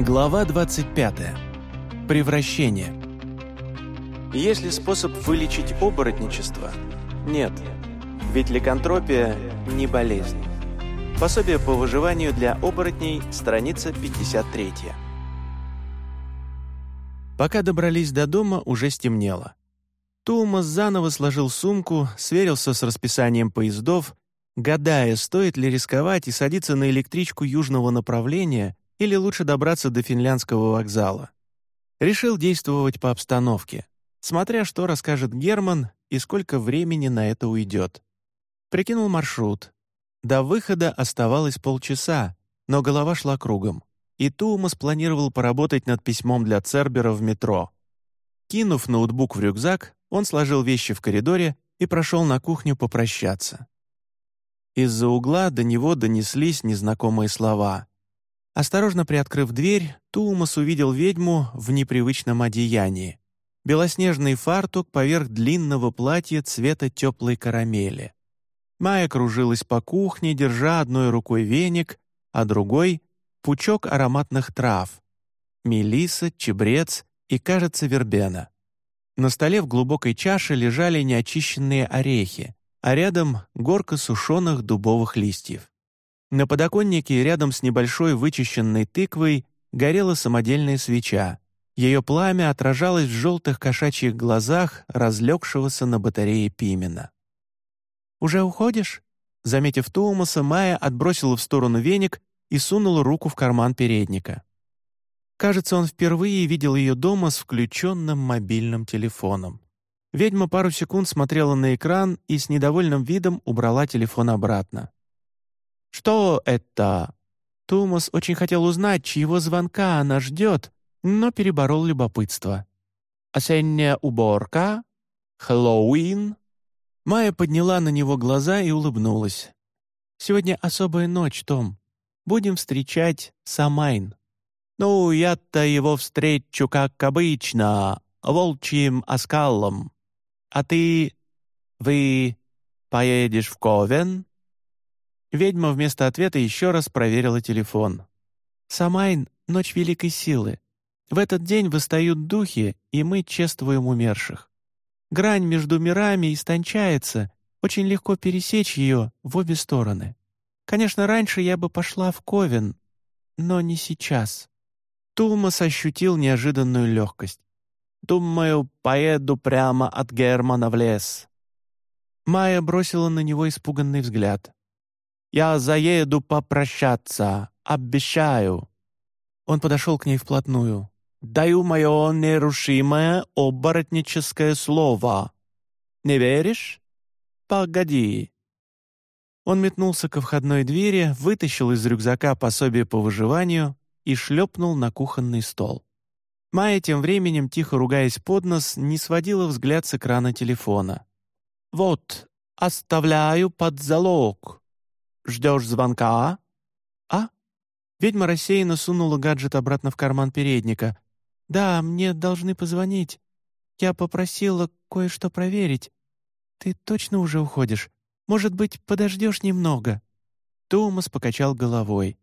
Глава 25. Превращение. Есть ли способ вылечить оборотничество? Нет. Ведь ликантропия не болезнь. Пособие по выживанию для оборотней, страница 53. Пока добрались до дома, уже стемнело. Тумас заново сложил сумку, сверился с расписанием поездов, гадая, стоит ли рисковать и садиться на электричку южного направления или лучше добраться до финляндского вокзала. Решил действовать по обстановке, смотря что расскажет Герман и сколько времени на это уйдет. Прикинул маршрут. До выхода оставалось полчаса, но голова шла кругом, и Туумас планировал поработать над письмом для Цербера в метро. Кинув ноутбук в рюкзак, он сложил вещи в коридоре и прошел на кухню попрощаться. Из-за угла до него донеслись незнакомые слова. Осторожно приоткрыв дверь, Туумас увидел ведьму в непривычном одеянии. Белоснежный фартук поверх длинного платья цвета теплой карамели. Майя кружилась по кухне, держа одной рукой веник, а другой — пучок ароматных трав. Мелиса, чебрец и, кажется, вербена. На столе в глубокой чаше лежали неочищенные орехи, а рядом — горка сушеных дубовых листьев. На подоконнике рядом с небольшой вычищенной тыквой горела самодельная свеча. Ее пламя отражалось в желтых кошачьих глазах, разлегшегося на батарее Пимена. «Уже уходишь?» Заметив Туумаса, Майя отбросила в сторону веник и сунула руку в карман передника. Кажется, он впервые видел ее дома с включенным мобильным телефоном. Ведьма пару секунд смотрела на экран и с недовольным видом убрала телефон обратно. «Что это?» Томас очень хотел узнать, чьего звонка она ждет, но переборол любопытство. «Осенняя уборка? Хэллоуин?» Майя подняла на него глаза и улыбнулась. «Сегодня особая ночь, Том. Будем встречать Самайн». «Ну, я-то его встречу, как обычно, волчьим оскалом. А ты... вы поедешь в Ковен?» Ведьма вместо ответа еще раз проверила телефон. «Самайн — ночь великой силы. В этот день восстают духи, и мы чествуем умерших. Грань между мирами истончается, очень легко пересечь ее в обе стороны. Конечно, раньше я бы пошла в Ковен, но не сейчас». Тумас ощутил неожиданную легкость. «Думаю, поеду прямо от Германа в лес». Майя бросила на него испуганный взгляд. Я заеду попрощаться, обещаю». Он подошел к ней вплотную. «Даю мое нерушимое оборотническое слово. Не веришь? Погоди». Он метнулся ко входной двери, вытащил из рюкзака пособие по выживанию и шлепнул на кухонный стол. Майя тем временем, тихо ругаясь под нос, не сводила взгляд с экрана телефона. «Вот, оставляю под залог. Ждешь звонка?» «А?» Ведьма рассеянно сунула гаджет обратно в карман передника. «Да, мне должны позвонить. Я попросила кое-что проверить. Ты точно уже уходишь? Может быть, подождешь немного?» Томас покачал головой.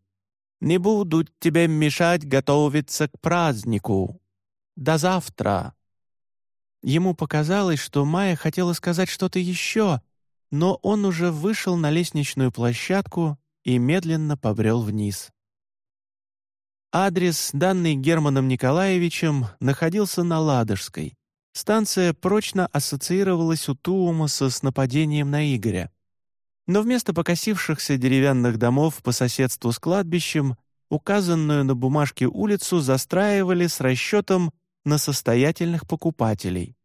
«Не буду тебе мешать готовиться к празднику. До завтра». Ему показалось, что Майя хотела сказать что-то еще, но он уже вышел на лестничную площадку и медленно побрел вниз. Адрес, данный Германом Николаевичем, находился на Ладожской. Станция прочно ассоциировалась у Туумаса с нападением на Игоря. Но вместо покосившихся деревянных домов по соседству с кладбищем, указанную на бумажке улицу застраивали с расчетом на состоятельных покупателей.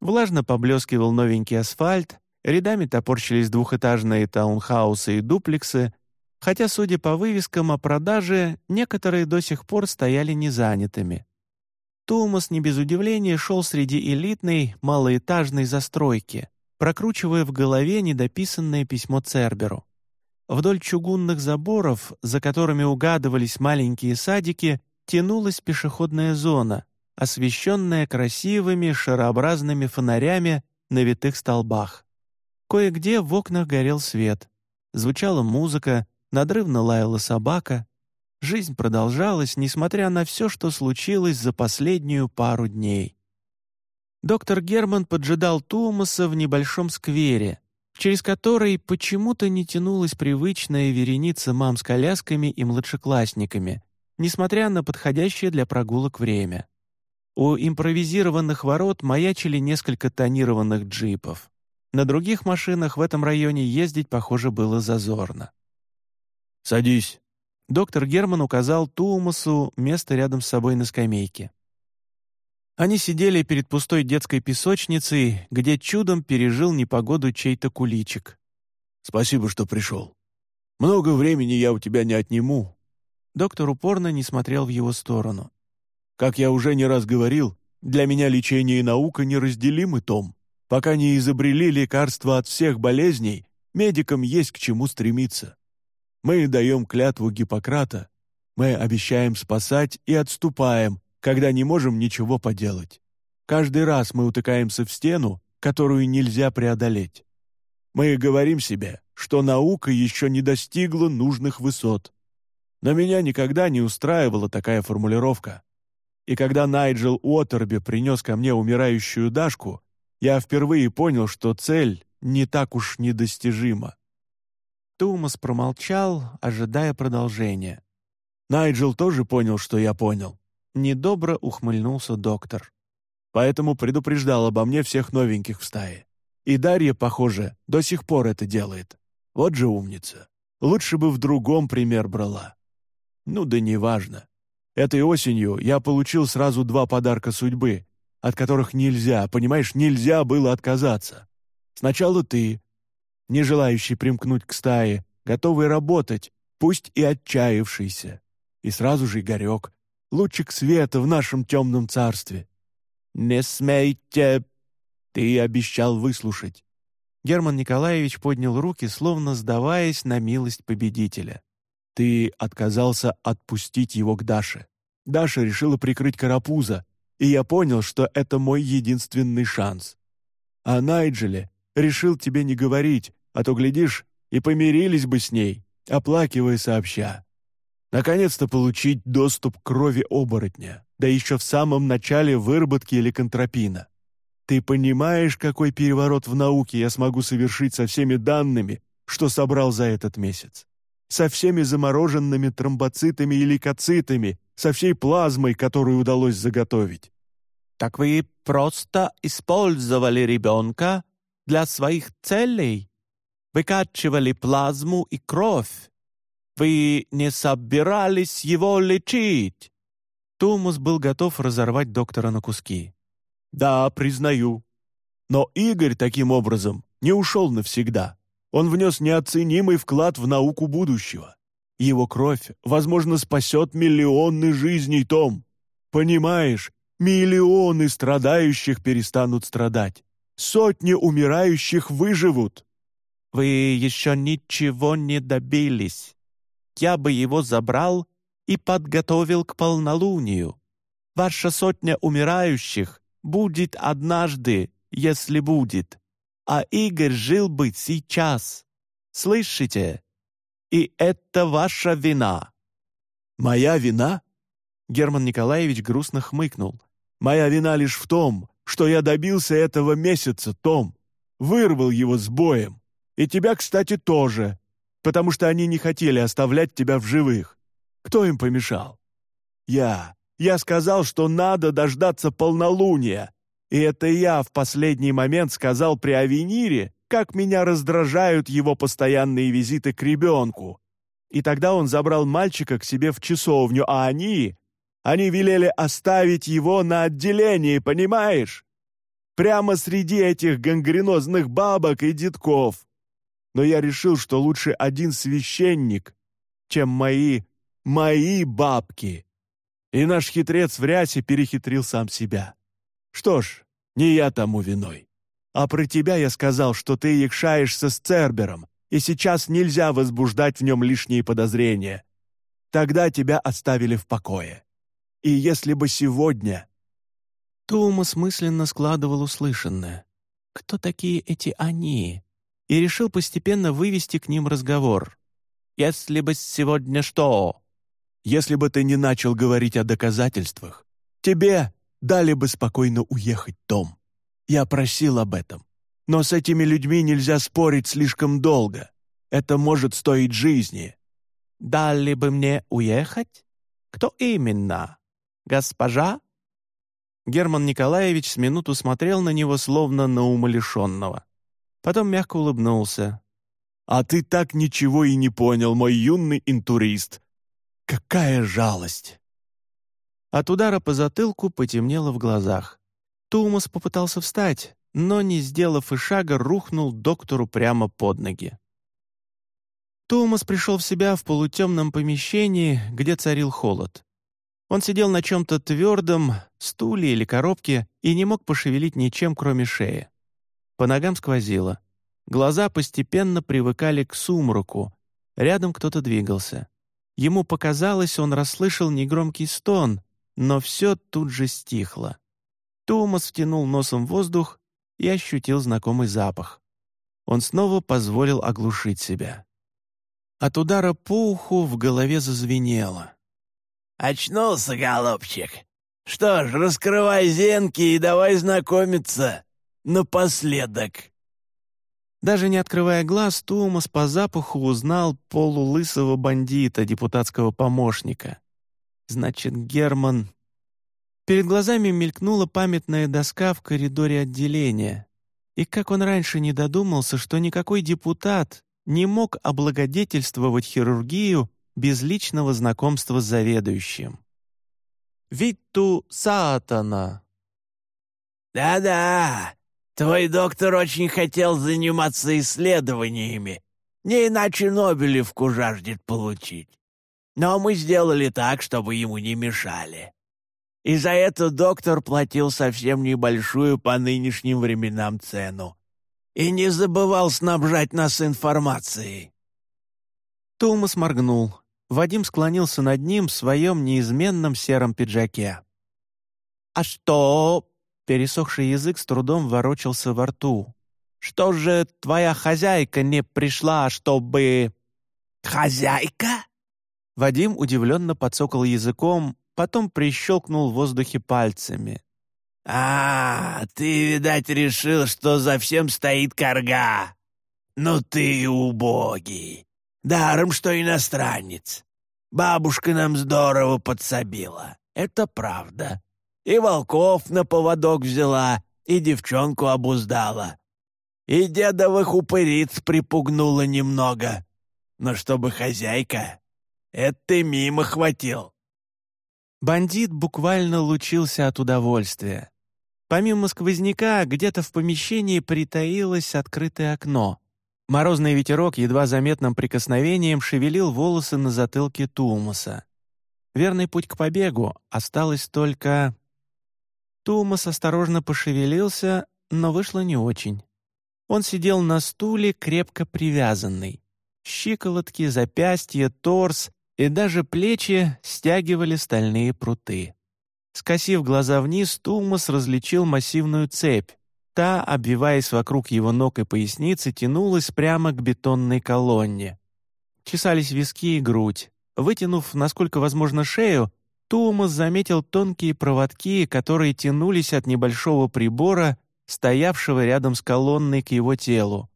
Влажно поблескивал новенький асфальт, Рядами топорщились двухэтажные таунхаусы и дуплексы, хотя, судя по вывескам о продаже, некоторые до сих пор стояли незанятыми. Томас не без удивления шел среди элитной, малоэтажной застройки, прокручивая в голове недописанное письмо Церберу. Вдоль чугунных заборов, за которыми угадывались маленькие садики, тянулась пешеходная зона, освещенная красивыми шарообразными фонарями на витых столбах. Кое-где в окнах горел свет. Звучала музыка, надрывно лаяла собака. Жизнь продолжалась, несмотря на все, что случилось за последнюю пару дней. Доктор Герман поджидал Тумаса в небольшом сквере, через который почему-то не тянулась привычная вереница мам с колясками и младшеклассниками, несмотря на подходящее для прогулок время. У импровизированных ворот маячили несколько тонированных джипов. На других машинах в этом районе ездить, похоже, было зазорно. «Садись», Доктор Герман указал Туумасу место рядом с собой на скамейке. Они сидели перед пустой детской песочницей, где чудом пережил непогоду чей-то куличик. «Спасибо, что пришел. Много времени я у тебя не отниму». Доктор упорно не смотрел в его сторону. «Как я уже не раз говорил, для меня лечение и наука неразделимы, Том. Пока не изобрели лекарства от всех болезней, медикам есть к чему стремиться. Мы даем клятву Гиппократа. Мы обещаем спасать и отступаем, когда не можем ничего поделать. Каждый раз мы утыкаемся в стену, которую нельзя преодолеть. Мы говорим себе, что наука еще не достигла нужных высот. Но меня никогда не устраивала такая формулировка. И когда Найджел Уотерби принес ко мне умирающую Дашку, я впервые понял, что цель не так уж недостижима. Тумас промолчал, ожидая продолжения. Найджел тоже понял, что я понял. Недобро ухмыльнулся доктор. Поэтому предупреждал обо мне всех новеньких в стае. И Дарья, похоже, до сих пор это делает. Вот же умница. Лучше бы в другом пример брала. Ну да неважно. Этой осенью я получил сразу два подарка судьбы, от которых нельзя, понимаешь, нельзя было отказаться. Сначала ты, не желающий примкнуть к стае, готовый работать, пусть и отчаявшийся. И сразу же Игорек, лучик света в нашем темном царстве. «Не смейте!» Ты обещал выслушать. Герман Николаевич поднял руки, словно сдаваясь на милость победителя. Ты отказался отпустить его к Даше. Даша решила прикрыть карапуза, и я понял, что это мой единственный шанс. А Найджеле решил тебе не говорить, а то, глядишь, и помирились бы с ней, оплакивая сообща. Наконец-то получить доступ к крови оборотня, да еще в самом начале выработки ликантропина. Ты понимаешь, какой переворот в науке я смогу совершить со всеми данными, что собрал за этот месяц? Со всеми замороженными тромбоцитами и лейкоцитами, со всей плазмой, которую удалось заготовить. «Так вы просто использовали ребенка для своих целей?» выкачивали плазму и кровь. Вы не собирались его лечить?» Томас был готов разорвать доктора на куски. «Да, признаю. Но Игорь таким образом не ушел навсегда. Он внес неоценимый вклад в науку будущего. Его кровь, возможно, спасет миллионы жизней, Том. Понимаешь, миллионы страдающих перестанут страдать. Сотни умирающих выживут. Вы еще ничего не добились. Я бы его забрал и подготовил к полнолунию. Ваша сотня умирающих будет однажды, если будет, а Игорь жил бы сейчас. Слышите? И это ваша вина». «Моя вина?» Герман Николаевич грустно хмыкнул. «Моя вина лишь в том, что я добился этого месяца, Том. Вырвал его с боем. И тебя, кстати, тоже, потому что они не хотели оставлять тебя в живых. Кто им помешал? Я. Я сказал, что надо дождаться полнолуния. И это я в последний момент сказал при Авенире, как меня раздражают его постоянные визиты к ребенку. И тогда он забрал мальчика к себе в часовню, а они... Они велели оставить его на отделении, понимаешь? Прямо среди этих гангренозных бабок и детков но я решил, что лучше один священник, чем мои, мои бабки. И наш хитрец в рясе перехитрил сам себя. Что ж, не я тому виной. А про тебя я сказал, что ты якшаешься с Цербером, и сейчас нельзя возбуждать в нем лишние подозрения. Тогда тебя оставили в покое. И если бы сегодня...» Томас мысленно складывал услышанное. «Кто такие эти «они»? и решил постепенно вывести к ним разговор. «Если бы сегодня что? Если бы ты не начал говорить о доказательствах, тебе дали бы спокойно уехать, Том. Я просил об этом. Но с этими людьми нельзя спорить слишком долго. Это может стоить жизни». «Дали бы мне уехать? Кто именно? Госпожа?» Герман Николаевич с минуту смотрел на него, словно на умалишенного. Потом мягко улыбнулся. «А ты так ничего и не понял, мой юный интурист. Какая жалость!» От удара по затылку потемнело в глазах. Тумас попытался встать, но, не сделав и шага, рухнул доктору прямо под ноги. Томас пришел в себя в полутемном помещении, где царил холод. Он сидел на чем-то твердом, стуле или коробке, и не мог пошевелить ничем, кроме шеи. По ногам сквозило. Глаза постепенно привыкали к сумраку. Рядом кто-то двигался. Ему показалось, он расслышал негромкий стон, но все тут же стихло. Томас втянул носом воздух и ощутил знакомый запах. Он снова позволил оглушить себя. От удара по уху в голове зазвенело. «Очнулся, голубчик. Что ж, раскрывай зенки и давай знакомиться. Напоследок». Даже не открывая глаз, Томас по запаху узнал полулысого бандита, депутатского помощника. Значит, Герман... Перед глазами мелькнула памятная доска в коридоре отделения. И как он раньше не додумался, что никакой депутат не мог облагодетельствовать хирургию без личного знакомства с заведующим. «Витту Саатана!» «Да-да, твой доктор очень хотел заниматься исследованиями, не иначе Нобелевку жаждет получить. Но мы сделали так, чтобы ему не мешали. И за это доктор платил совсем небольшую по нынешним временам цену и не забывал снабжать нас информацией». Томас моргнул. Вадим склонился над ним в своем неизменном сером пиджаке. «А что?» — пересохший язык с трудом ворочался во рту. «Что же твоя хозяйка не пришла, чтобы...» «Хозяйка?» Вадим удивленно подсокал языком, потом прищелкнул в воздухе пальцами. «А, ты, видать, решил, что за всем стоит корга. Ну ты убогий. Даром, что иностранец. Бабушка нам здорово подсобила. Это правда. И волков на поводок взяла, и девчонку обуздала. И дедовых упыриц припугнула немного. Но чтобы хозяйка, это мимо хватил». Бандит буквально лучился от удовольствия. Помимо сквозняка, где-то в помещении притаилось открытое окно. Морозный ветерок едва заметным прикосновением шевелил волосы на затылке Тумаса. Верный путь к побегу осталось только... Тумас осторожно пошевелился, но вышло не очень. Он сидел на стуле, крепко привязанный. Щиколотки, запястья, торс и даже плечи стягивали стальные пруты. Скосив глаза вниз, Тулмас различил массивную цепь. Та, обвиваясь вокруг его ног и поясницы, тянулась прямо к бетонной колонне. Чесались виски и грудь. Вытянув, насколько возможно, шею, Тулмас заметил тонкие проводки, которые тянулись от небольшого прибора, стоявшего рядом с колонной к его телу.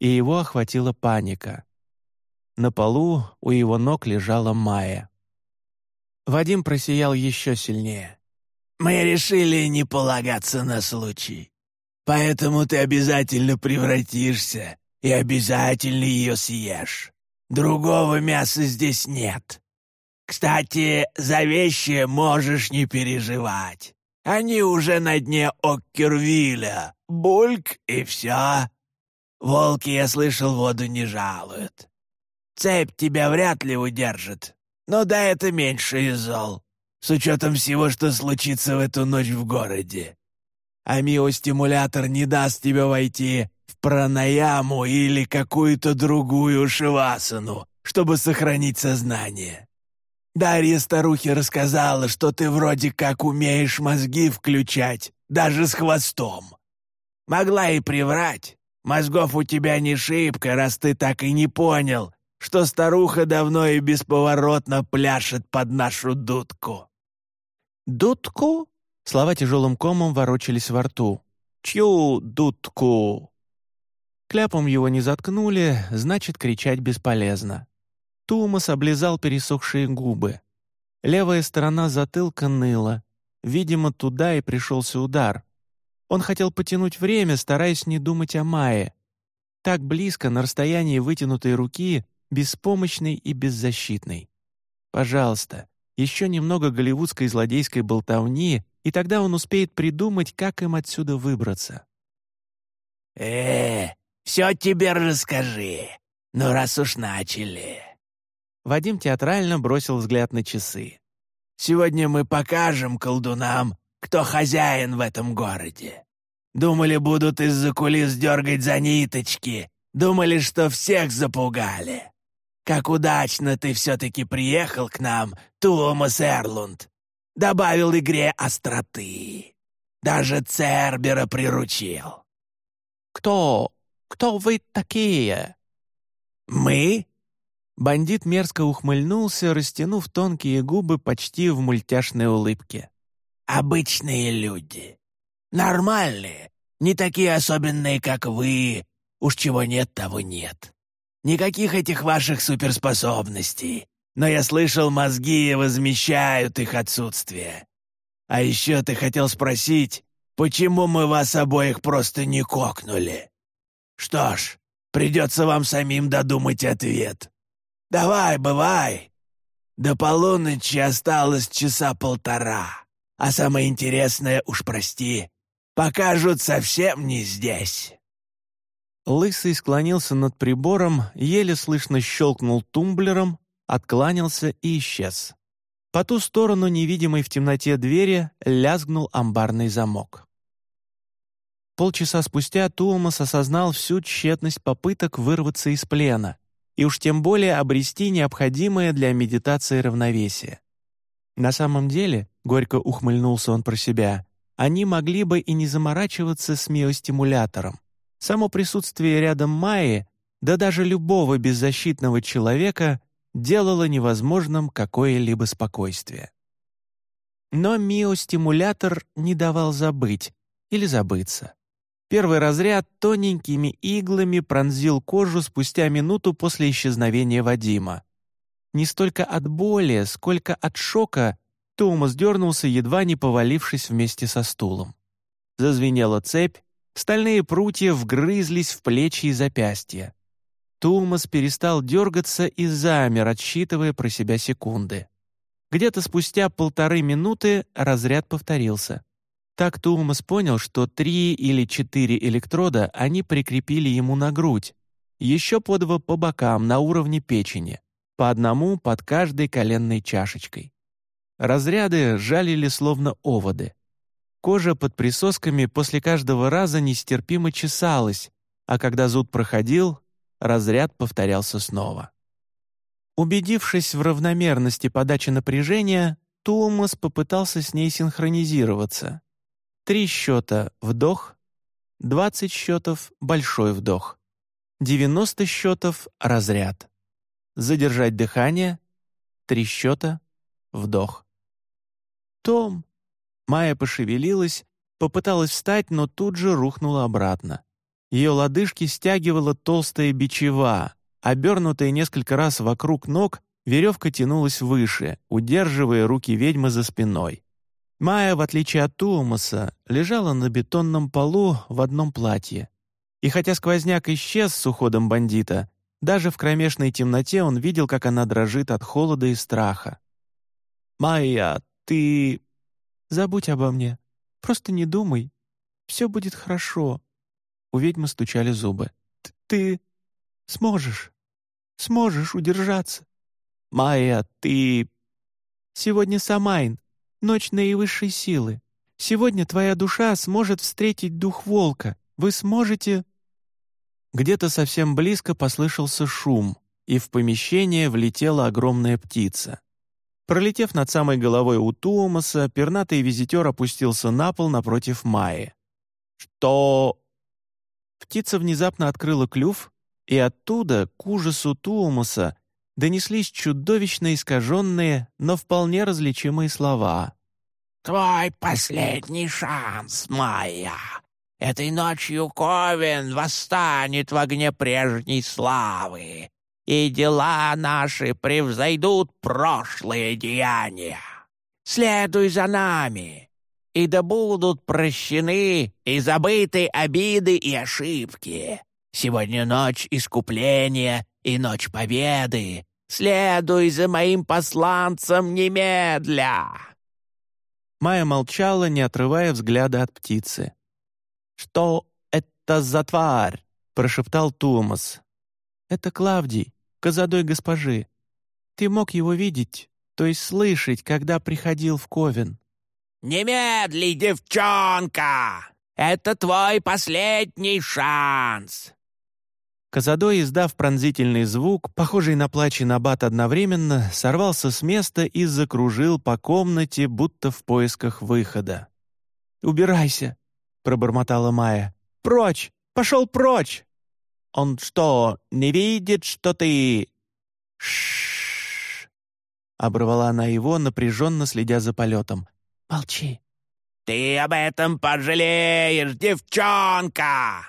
И его охватила паника. На полу у его ног лежала Майя. Вадим просиял еще сильнее. Мы решили не полагаться на случай. Поэтому ты обязательно превратишься и обязательно ее съешь. Другого мяса здесь нет. Кстати, за вещи можешь не переживать. Они уже на дне Оккервилля. Бульк и все. Волки, я слышал, воду не жалуют. Цепь тебя вряд ли удержит, но да это меньше из зол с учетом всего, что случится в эту ночь в городе. А миостимулятор не даст тебе войти в пранаяму или какую-то другую шивасану, чтобы сохранить сознание. Дарья старухе рассказала, что ты вроде как умеешь мозги включать, даже с хвостом. Могла и приврать. Мозгов у тебя не шибко, раз ты так и не понял, что старуха давно и бесповоротно пляшет под нашу дудку». «Дудку?» Слова тяжелым комом ворочались во рту. «Чью дудку?» Кляпом его не заткнули, значит, кричать бесполезно. Тумас облизал пересохшие губы. Левая сторона затылка ныла. Видимо, туда и пришелся удар. Он хотел потянуть время, стараясь не думать о Мае. Так близко, на расстоянии вытянутой руки, беспомощный и беззащитный. Пожалуйста, еще немного голливудской злодейской болтовни, и тогда он успеет придумать, как им отсюда выбраться. «Э, все тебе расскажи, ну раз уж начали». Вадим театрально бросил взгляд на часы. «Сегодня мы покажем колдунам, кто хозяин в этом городе. Думали, будут из-за кулис дергать за ниточки, думали, что всех запугали. Как удачно ты все-таки приехал к нам, Томас Эрлунд. Добавил игре остроты. Даже Цербера приручил. «Кто? Кто вы такие?» «Мы?» Бандит мерзко ухмыльнулся, растянув тонкие губы почти в мультяшной улыбке. «Обычные люди. Нормальные. Не такие особенные, как вы. Уж чего нет, того нет. Никаких этих ваших суперспособностей. Но я слышал, мозги возмещают их отсутствие. А еще ты хотел спросить, почему мы вас обоих просто не кокнули? Что ж, придется вам самим додумать ответ. Давай, бывай. До полуночи осталось часа полтора. А самое интересное, уж прости, покажут совсем не здесь». Лысый склонился над прибором, еле слышно щелкнул тумблером, откланялся и исчез. По ту сторону невидимой в темноте двери лязгнул амбарный замок. Полчаса спустя Туумас осознал всю тщетность попыток вырваться из плена и уж тем более обрести необходимое для медитации равновесие. На самом деле, горько ухмыльнулся он про себя, они могли бы и не заморачиваться с миостимулятором. Само присутствие рядом Майи, да даже любого беззащитного человека, делало невозможным какое-либо спокойствие. Но миостимулятор не давал забыть или забыться. Первый разряд тоненькими иглами пронзил кожу спустя минуту после исчезновения Вадима. Не столько от боли, сколько от шока Томас дернулся, едва не повалившись вместе со стулом. Зазвенела цепь, Стальные прутья вгрызлись в плечи и запястья. Тумас перестал дергаться и замер, отсчитывая про себя секунды. Где-то спустя полторы минуты разряд повторился. Так Тумас понял, что три или четыре электрода они прикрепили ему на грудь, еще по два по бокам на уровне печени, по одному под каждой коленной чашечкой. Разряды жалили словно оводы. Кожа под присосками после каждого раза нестерпимо чесалась, а когда зуд проходил, разряд повторялся снова. Убедившись в равномерности подачи напряжения, Туумас попытался с ней синхронизироваться. Три счета — вдох, двадцать счетов — большой вдох, девяносто счетов — разряд. Задержать дыхание — три счета — вдох. «Том, Майя пошевелилась, попыталась встать, но тут же рухнула обратно. Ее лодыжки стягивала толстая бичева, обернутая несколько раз вокруг ног, веревка тянулась выше, удерживая руки ведьмы за спиной. Майя, в отличие от Туумаса, лежала на бетонном полу в одном платье. И хотя сквозняк исчез с уходом бандита, даже в кромешной темноте он видел, как она дрожит от холода и страха. «Майя, ты...» Забудь обо мне. Просто не думай. Все будет хорошо». У ведьмы стучали зубы. «Ты сможешь. Сможешь удержаться. Майя, ты...» «Сегодня Самайн, ночь наивысшей силы. Сегодня твоя душа сможет встретить дух волка. Вы сможете...» Где-то совсем близко послышался шум, и в помещение влетела огромная птица. Пролетев над самой головой у Туумаса, пернатый визитер опустился на пол напротив Майи. «Что?» Птица внезапно открыла клюв и оттуда, к ужасу Туумуса, донеслись чудовищно искаженные, но вполне различимые слова. «Твой последний шанс, Майя! Этой ночью Ковен восстанет в огне прежней славы, и дела наши превзойдут прошлые деяния. Следуй за нами, и да будут прощены и забыты обиды и ошибки. Сегодня ночь искупления и ночь победы. Следуй за моим посланцем немедля!» Майя молчала, не отрывая взгляда от птицы. «Что это за тварь?» — прошептал Томас. «Это Клавдий, козадой госпожи. Ты мог его видеть, то есть слышать, когда приходил в Ковен». «Немедли, девчонка! Это твой последний шанс!» Казадой, издав пронзительный звук, похожий на плач и набат одновременно, сорвался с места и закружил по комнате, будто в поисках выхода. «Убирайся!» — пробормотала Майя. «Прочь! Пошел прочь!» «Он что, не видит, что ты...» «Ш-ш-ш!» оборвала она его, напряженно следя за полетом. «Молчи!» «Ты об этом пожалеешь, девчонка!»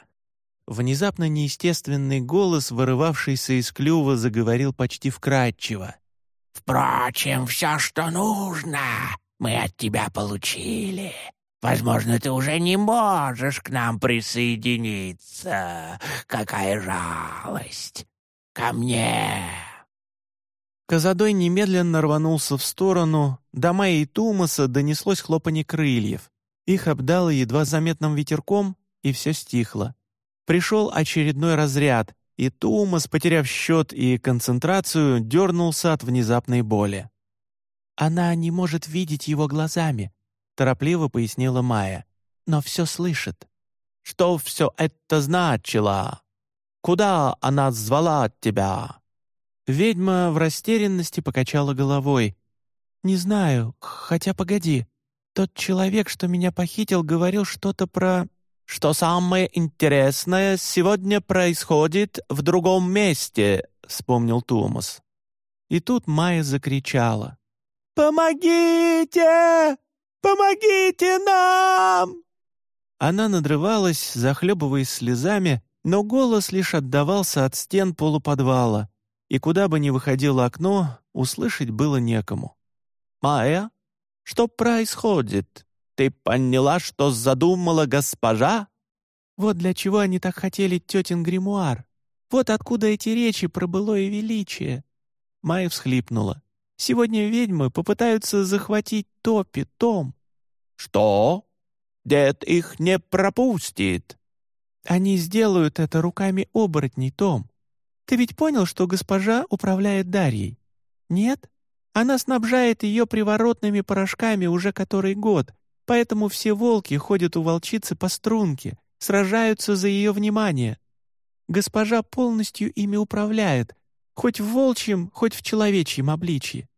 Внезапно неестественный голос, вырывавшийся из клюва, заговорил почти вкрадчиво. «Впрочем, все, что нужно, мы от тебя получили. Возможно, ты уже не можешь к нам присоединиться. Какая жалость! Ко мне!» Казадой немедленно рванулся в сторону, до Майи и Тумаса донеслось хлопанье крыльев. Их обдало едва заметным ветерком, и все стихло. Пришел очередной разряд, и Тумас, потеряв счет и концентрацию, дернулся от внезапной боли. «Она не может видеть его глазами», — торопливо пояснила Майя, «но все слышит». «Что все это значило? Куда она звала тебя?» Ведьма в растерянности покачала головой. «Не знаю, хотя погоди. Тот человек, что меня похитил, говорил что-то про... Что самое интересное сегодня происходит в другом месте», — вспомнил Томас. И тут Майя закричала. «Помогите! Помогите нам!» Она надрывалась, захлебываясь слезами, но голос лишь отдавался от стен полуподвала и куда бы ни выходило окно, услышать было некому. «Майя, что происходит? Ты поняла, что задумала госпожа?» «Вот для чего они так хотели тетин гримуар. Вот откуда эти речи про былое величие». Майя всхлипнула. «Сегодня ведьмы попытаются захватить Топи, Том». «Что? Дед их не пропустит». «Они сделают это руками оборотней, Том. Ты ведь понял, что госпожа управляет Дарьей? Нет? Она снабжает ее приворотными порошками уже который год, поэтому все волки ходят у волчицы по струнке, сражаются за ее внимание. Госпожа полностью ими управляет, хоть в волчьем, хоть в человечьем обличье.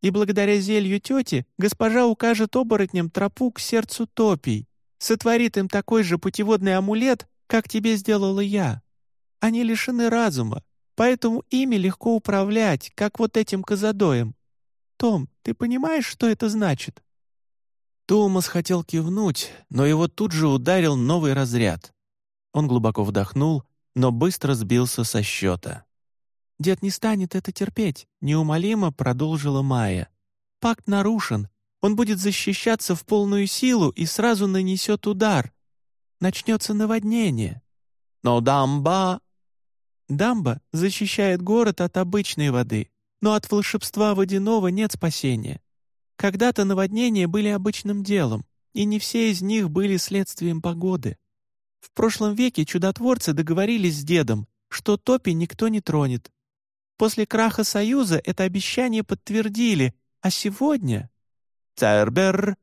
И благодаря зелью тети госпожа укажет оборотням тропу к сердцу топий, сотворит им такой же путеводный амулет, как тебе сделала я. Они лишены разума, Поэтому ими легко управлять, как вот этим козадоем. Том, ты понимаешь, что это значит?» Томас хотел кивнуть, но его тут же ударил новый разряд. Он глубоко вдохнул, но быстро сбился со счета. «Дед не станет это терпеть», — неумолимо продолжила Майя. «Пакт нарушен. Он будет защищаться в полную силу и сразу нанесет удар. Начнется наводнение». «Но дамба Дамба защищает город от обычной воды, но от волшебства водяного нет спасения. Когда-то наводнения были обычным делом, и не все из них были следствием погоды. В прошлом веке чудотворцы договорились с дедом, что топи никто не тронет. После краха Союза это обещание подтвердили, а сегодня... «Цербер!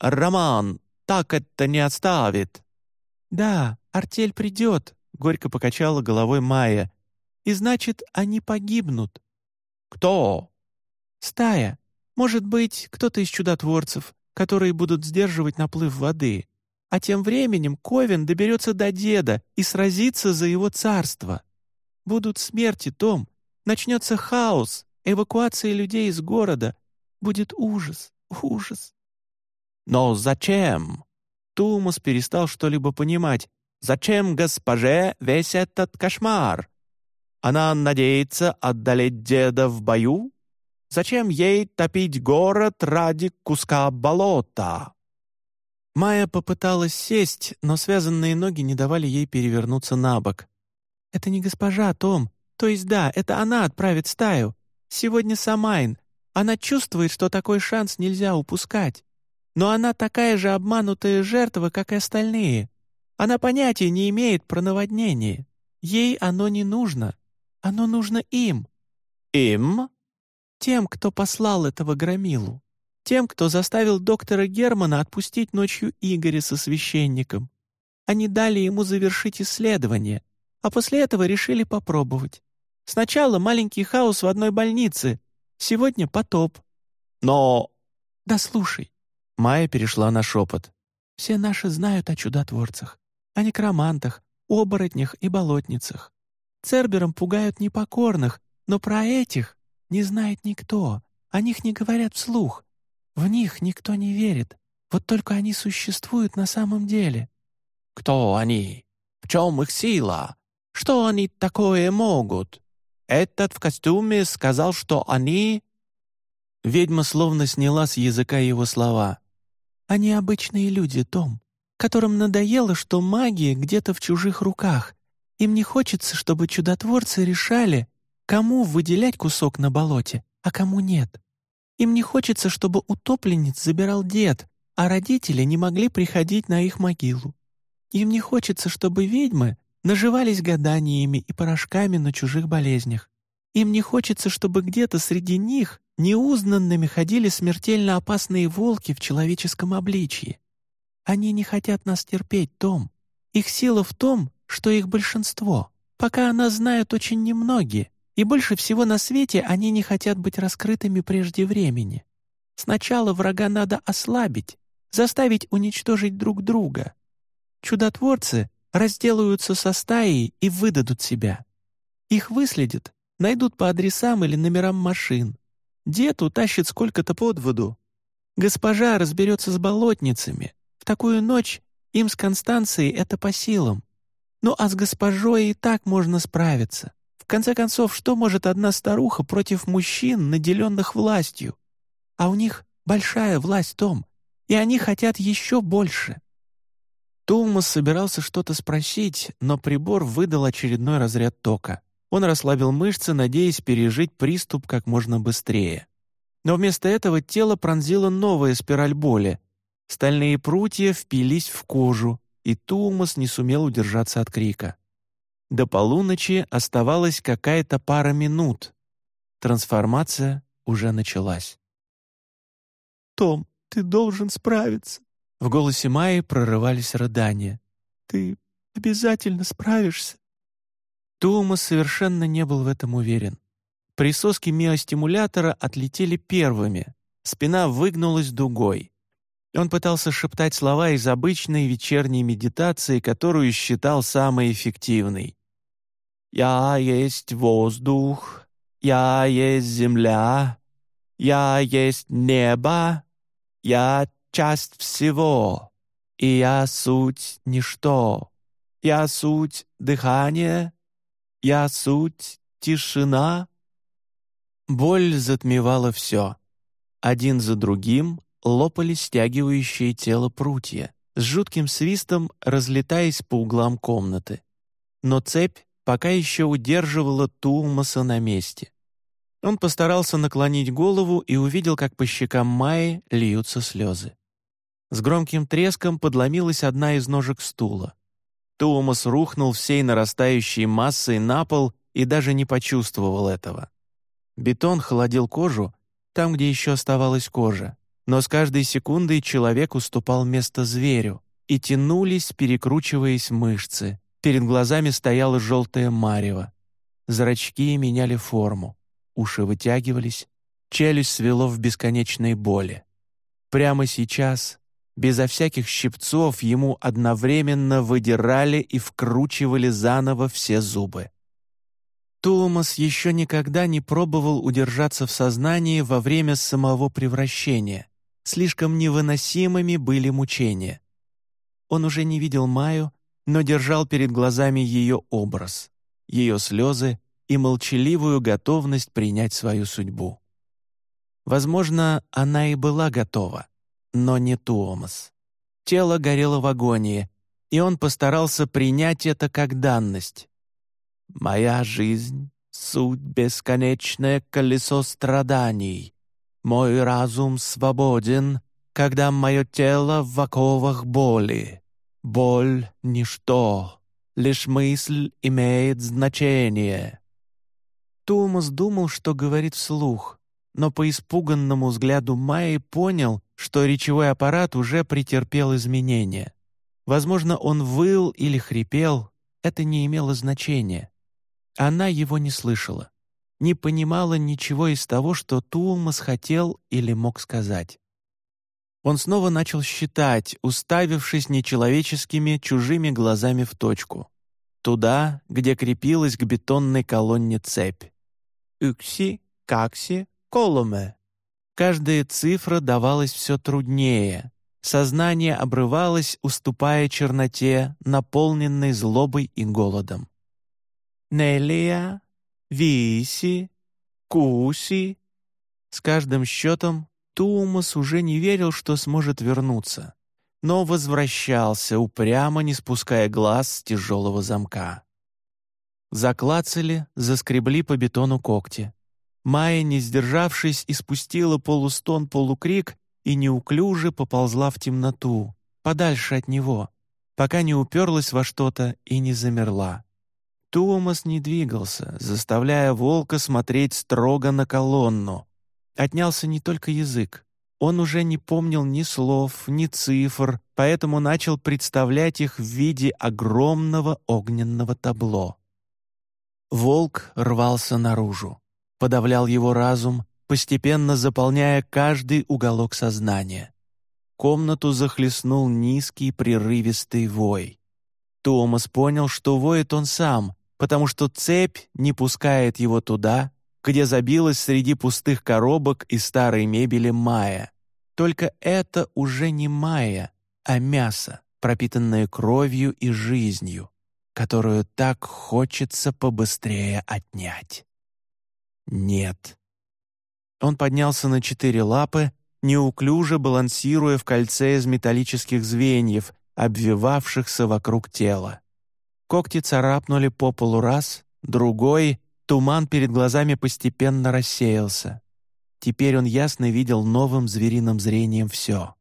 Роман, так это не оставит!» «Да, артель придет, — горько покачала головой Майя. «И значит, они погибнут». «Кто?» «Стая. Может быть, кто-то из чудотворцев, которые будут сдерживать наплыв воды. А тем временем Ковен доберется до деда и сразится за его царство. Будут смерти, Том. Начнется хаос, эвакуация людей из города. Будет ужас, ужас. Но зачем? Тумас перестал что-либо понимать. Зачем госпоже весь этот кошмар? Она надеется одолеть деда в бою? Зачем ей топить город ради куска болота? Майя попыталась сесть, но связанные ноги не давали ей перевернуться на бок. «Это не госпожа, Том. То есть да, это она отправит стаю. Сегодня Самайн. Она чувствует, что такой шанс нельзя упускать. Но она такая же обманутая жертва, как и остальные. Она понятия не имеет про наводнение. Ей оно не нужно. Оно нужно им». «Им?» «Тем, кто послал этого громилу. Тем, кто заставил доктора Германа отпустить ночью Игоря со священником. Они дали ему завершить исследование, а после этого решили попробовать. Сначала маленький хаос в одной больнице, сегодня потоп. Но... Да слушай. Майя перешла на шепот. Все наши знают о чудотворцах, о некромантах, оборотнях и болотницах. Цербером пугают непокорных, но про этих не знает никто, о них не говорят вслух. В них никто не верит, вот только они существуют на самом деле». «Кто они? В чем их сила? Что они такое могут? Этот в костюме сказал, что они...» Ведьма словно сняла с языка его слова. «Они обычные люди, Том, которым надоело, что магия где-то в чужих руках. Им не хочется, чтобы чудотворцы решали, кому выделять кусок на болоте, а кому нет. Им не хочется, чтобы утопленниц забирал дед, а родители не могли приходить на их могилу. Им не хочется, чтобы ведьмы наживались гаданиями и порошками на чужих болезнях. Им не хочется, чтобы где-то среди них неузнанными ходили смертельно опасные волки в человеческом обличье. Они не хотят нас терпеть, Том. Их сила в том, что их большинство. Пока она знают очень немногие, и больше всего на свете они не хотят быть раскрытыми прежде времени. Сначала врага надо ослабить, заставить уничтожить друг друга. Чудотворцы разделаются со стаей и выдадут себя. Их выследят, найдут по адресам или номерам машин. Дед утащит сколько-то под воду. Госпожа разберется с болотницами. В такую ночь им с Констанцией это по силам. Ну а с госпожой и так можно справиться. В конце концов, что может одна старуха против мужчин, наделенных властью? А у них большая власть, Том, и они хотят еще больше». Тулмас собирался что-то спросить, но прибор выдал очередной разряд тока. Он расслабил мышцы, надеясь пережить приступ как можно быстрее. Но вместо этого тело пронзило новая спираль боли. Стальные прутья впились в кожу, и Тулмас не сумел удержаться от крика. До полуночи оставалась какая-то пара минут. Трансформация уже началась. «Том, ты должен справиться!» В голосе Майи прорывались рыдания. «Ты обязательно справишься!» Томас совершенно не был в этом уверен. Присоски миостимулятора отлетели первыми, спина выгнулась дугой. Он пытался шептать слова из обычной вечерней медитации, которую считал самой эффективной. «Я есть воздух, я есть земля, я есть небо, я часть всего, и я суть ничто, я суть дыхание, я суть тишина». Боль затмевала все. Один за другим лопались стягивающие тело прутья, с жутким свистом разлетаясь по углам комнаты. Но цепь пока еще удерживала Тулмаса на месте. Он постарался наклонить голову и увидел, как по щекам Майи льются слезы. С громким треском подломилась одна из ножек стула. Тулмас рухнул всей нарастающей массой на пол и даже не почувствовал этого. Бетон холодил кожу там, где еще оставалась кожа, но с каждой секундой человек уступал место зверю, и тянулись, перекручиваясь мышцы, Перед глазами стояло желтое марево. Зрачки меняли форму, уши вытягивались, челюсть свело в бесконечной боли. Прямо сейчас, безо всяких щипцов, ему одновременно выдирали и вкручивали заново все зубы. Туумас еще никогда не пробовал удержаться в сознании во время самого превращения. Слишком невыносимыми были мучения. Он уже не видел Маю, но держал перед глазами ее образ, ее слезы и молчаливую готовность принять свою судьбу. Возможно, она и была готова, но не Туомас. Тело горело в агонии, и он постарался принять это как данность. Моя жизнь — суть бесконечное колесо страданий. Мой разум свободен, когда мое тело в оковах боли. Боль — ничто, лишь мысль имеет значение». Томас думал, что говорит вслух, но по испуганному взгляду Майи понял, что речевой аппарат уже претерпел изменения. Возможно, он выл или хрипел, это не имело значения. Она его не слышала, не понимала ничего из того, что Туумас хотел или мог сказать. Он снова начал считать, уставившись нечеловеческими чужими глазами в точку. Туда, где крепилась к бетонной колонне цепь. «Укси, какси, коломе». Каждая цифра давалась все труднее. Сознание обрывалось, уступая черноте, наполненной злобой и голодом. Нелия, Виси, Куси. С каждым счетом Туумас уже не верил, что сможет вернуться, но возвращался, упрямо не спуская глаз с тяжелого замка. Заклацали, заскребли по бетону когти. Майя, не сдержавшись, испустила полустон-полукрик и неуклюже поползла в темноту, подальше от него, пока не уперлась во что-то и не замерла. Туомас не двигался, заставляя волка смотреть строго на колонну. Отнялся не только язык. Он уже не помнил ни слов, ни цифр, поэтому начал представлять их в виде огромного огненного табло. Волк рвался наружу, подавлял его разум, постепенно заполняя каждый уголок сознания. Комнату захлестнул низкий прерывистый вой. Томас понял, что воет он сам, потому что цепь не пускает его туда, где забилась среди пустых коробок и старой мебели Майя. Только это уже не Майя, а мясо, пропитанное кровью и жизнью, которую так хочется побыстрее отнять. Нет. Он поднялся на четыре лапы, неуклюже балансируя в кольце из металлических звеньев, обвивавшихся вокруг тела. Когти царапнули по полу раз, другой, туман перед глазами постепенно рассеялся. Теперь он ясно видел новым звериным зрением все.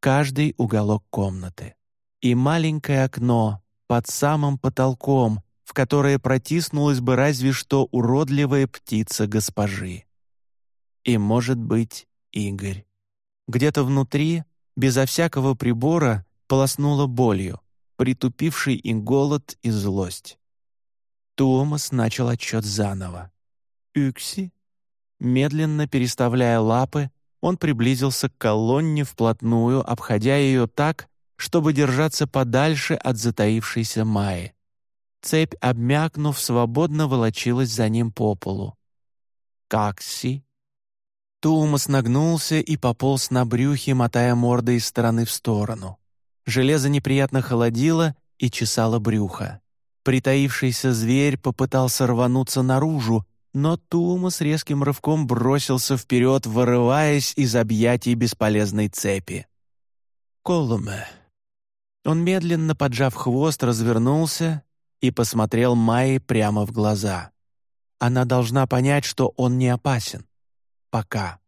Каждый уголок комнаты. И маленькое окно под самым потолком, в которое протиснулась бы разве что уродливая птица госпожи. И, может быть, Игорь. Где-то внутри, безо всякого прибора, полоснуло болью притупивший и голод, и злость. Томас начал отчет заново. «Юкси?» Медленно переставляя лапы, он приблизился к колонне вплотную, обходя ее так, чтобы держаться подальше от затаившейся Майи. Цепь, обмякнув, свободно волочилась за ним по полу. «Какси?» Тумас нагнулся и пополз на брюхе, мотая мордой из стороны в сторону. Железо неприятно холодило и чесало брюхо. Притаившийся зверь попытался рвануться наружу, но Тума с резким рывком бросился вперед, вырываясь из объятий бесполезной цепи. «Колуме». Он медленно, поджав хвост, развернулся и посмотрел Майи прямо в глаза. Она должна понять, что он не опасен. Пока.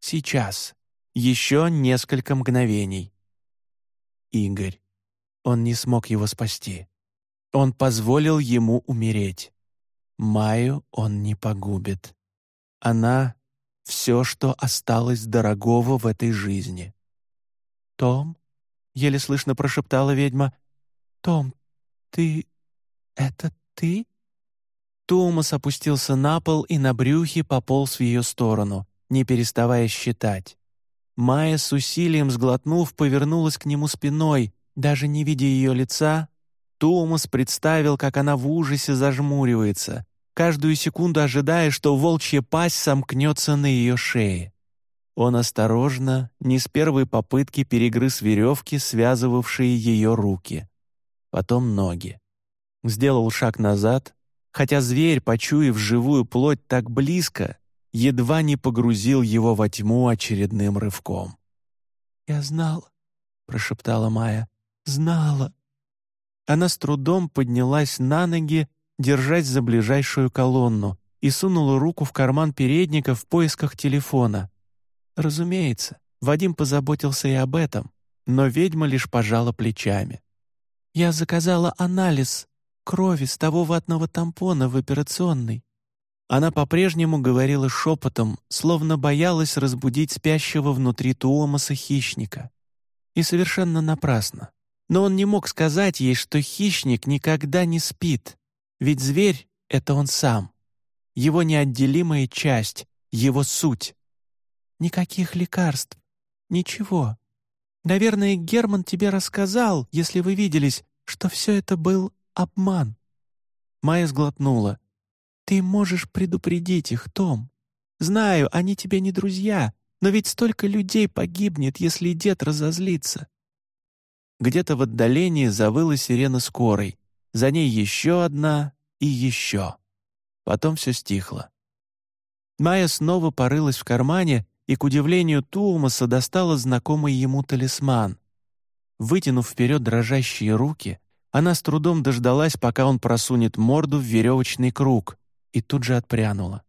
Сейчас. Еще несколько мгновений. Игорь. Он не смог его спасти. Он позволил ему умереть. Маю он не погубит. Она — все, что осталось дорогого в этой жизни. «Том?» — еле слышно прошептала ведьма. «Том, ты... это ты?» Томас опустился на пол и на брюхе пополз в ее сторону, не переставая считать. Майя с усилием сглотнув, повернулась к нему спиной, даже не видя ее лица. Томас представил, как она в ужасе зажмуривается, каждую секунду ожидая, что волчья пасть сомкнется на ее шее. Он осторожно, не с первой попытки перегрыз веревки, связывавшие ее руки. Потом ноги. Сделал шаг назад, хотя зверь, почуяв живую плоть так близко, едва не погрузил его во тьму очередным рывком. «Я знала», — прошептала Майя, — «знала». Она с трудом поднялась на ноги, держась за ближайшую колонну, и сунула руку в карман передника в поисках телефона. Разумеется, Вадим позаботился и об этом, но ведьма лишь пожала плечами. «Я заказала анализ крови с того ватного тампона в операционной». Она по-прежнему говорила шепотом, словно боялась разбудить спящего внутри Туомаса хищника. И совершенно напрасно. Но он не мог сказать ей, что хищник никогда не спит, ведь зверь — это он сам. Его неотделимая часть, его суть. Никаких лекарств, ничего. Наверное, Герман тебе рассказал, если вы виделись, что все это был обман. Майя сглотнула. Ты можешь предупредить их, Том. Знаю, они тебе не друзья, но ведь столько людей погибнет, если дед разозлится. Где-то в отдалении завыла сирена скорой. За ней еще одна и еще. Потом все стихло. Майя снова порылась в кармане и, к удивлению Туумаса, достала знакомый ему талисман. Вытянув вперед дрожащие руки, она с трудом дождалась, пока он просунет морду в веревочный круг, и тут же отпрянула.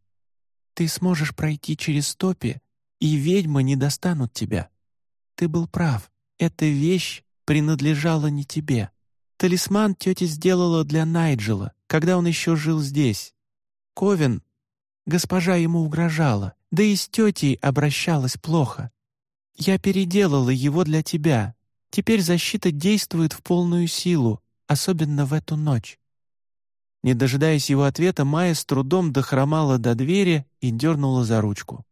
«Ты сможешь пройти через топи, и ведьмы не достанут тебя. Ты был прав, эта вещь принадлежала не тебе. Талисман тетя сделала для Найджела, когда он еще жил здесь. Ковен, госпожа ему угрожала, да и с тетей обращалась плохо. Я переделала его для тебя. Теперь защита действует в полную силу, особенно в эту ночь». Не дожидаясь его ответа, Майя с трудом дохромала до двери и дернула за ручку.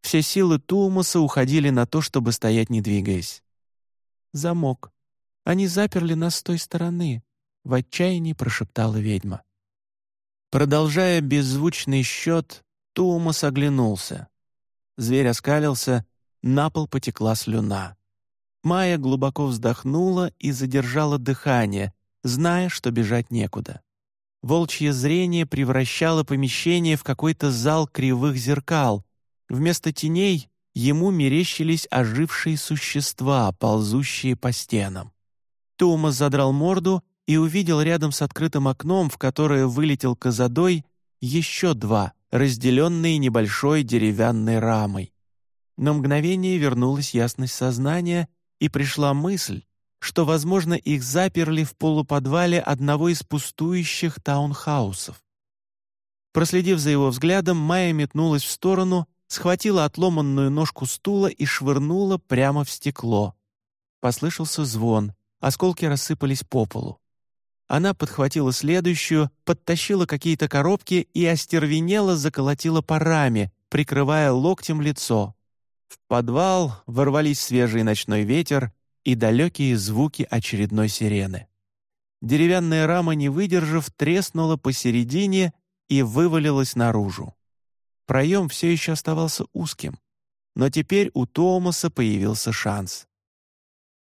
Все силы Туумаса уходили на то, чтобы стоять не двигаясь. Замок. Они заперли нас с той стороны», — в отчаянии прошептала ведьма. Продолжая беззвучный счет, Туумас оглянулся. Зверь оскалился, на пол потекла слюна. Майя глубоко вздохнула и задержала дыхание, зная, что бежать некуда. Волчье зрение превращало помещение в какой-то зал кривых зеркал. Вместо теней ему мерещились ожившие существа, ползущие по стенам. Томас задрал морду и увидел рядом с открытым окном, в которое вылетел козадой, еще два, разделенные небольшой деревянной рамой. На мгновение вернулась ясность сознания, и пришла мысль, что, возможно, их заперли в полуподвале одного из пустующих таунхаусов. Проследив за его взглядом, Майя метнулась в сторону, схватила отломанную ножку стула и швырнула прямо в стекло. Послышался звон, осколки рассыпались по полу. Она подхватила следующую, подтащила какие-то коробки и остервенело заколотила по раме, прикрывая локтем лицо. В подвал ворвались свежий ночной ветер и далекие звуки очередной сирены. Деревянная рама, не выдержав, треснула посередине и вывалилась наружу. Проем все еще оставался узким, но теперь у Томаса появился шанс.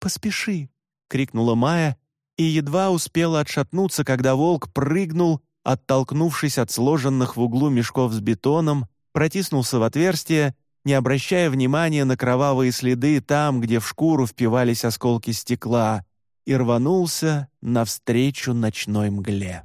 «Поспеши!» — крикнула Майя и едва успела отшатнуться, когда волк прыгнул, оттолкнувшись от сложенных в углу мешков с бетоном, протиснулся в отверстие не обращая внимания на кровавые следы там, где в шкуру впивались осколки стекла, и рванулся навстречу ночной мгле.